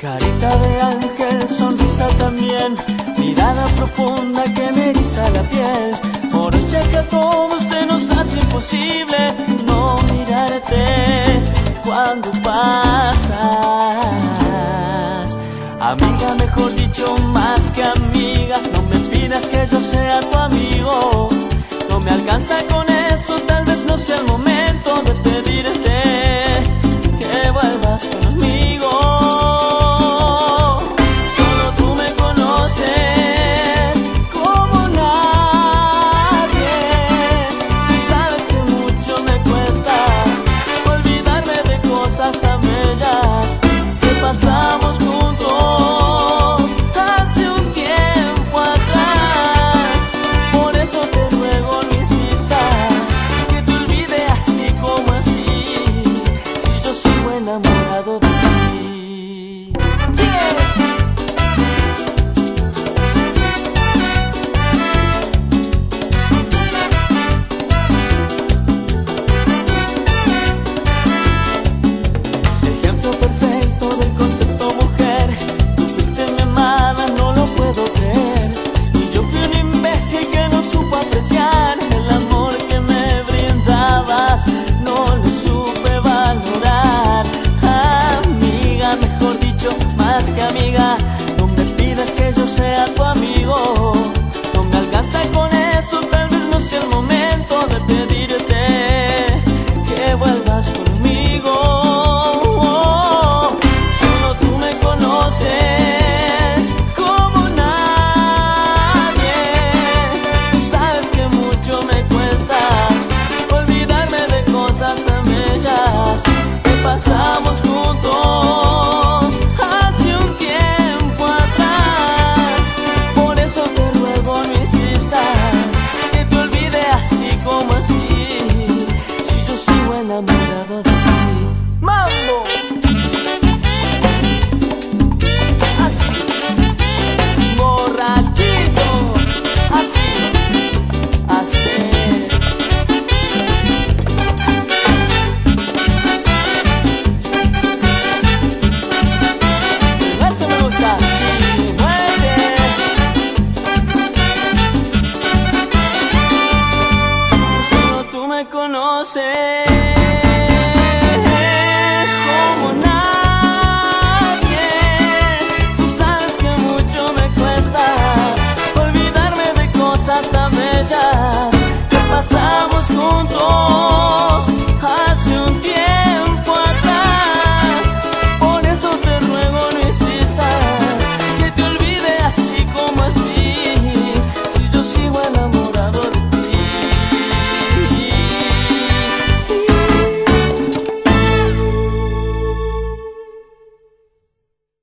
Carita de ángel, sonrisa también, mirada profunda que me eriza la piel. Morocha que a todos se nos hace imposible no mirarte cuando pasas. Amiga, mejor dicho, más que amiga, no me pidas que yo sea tu amiga. No say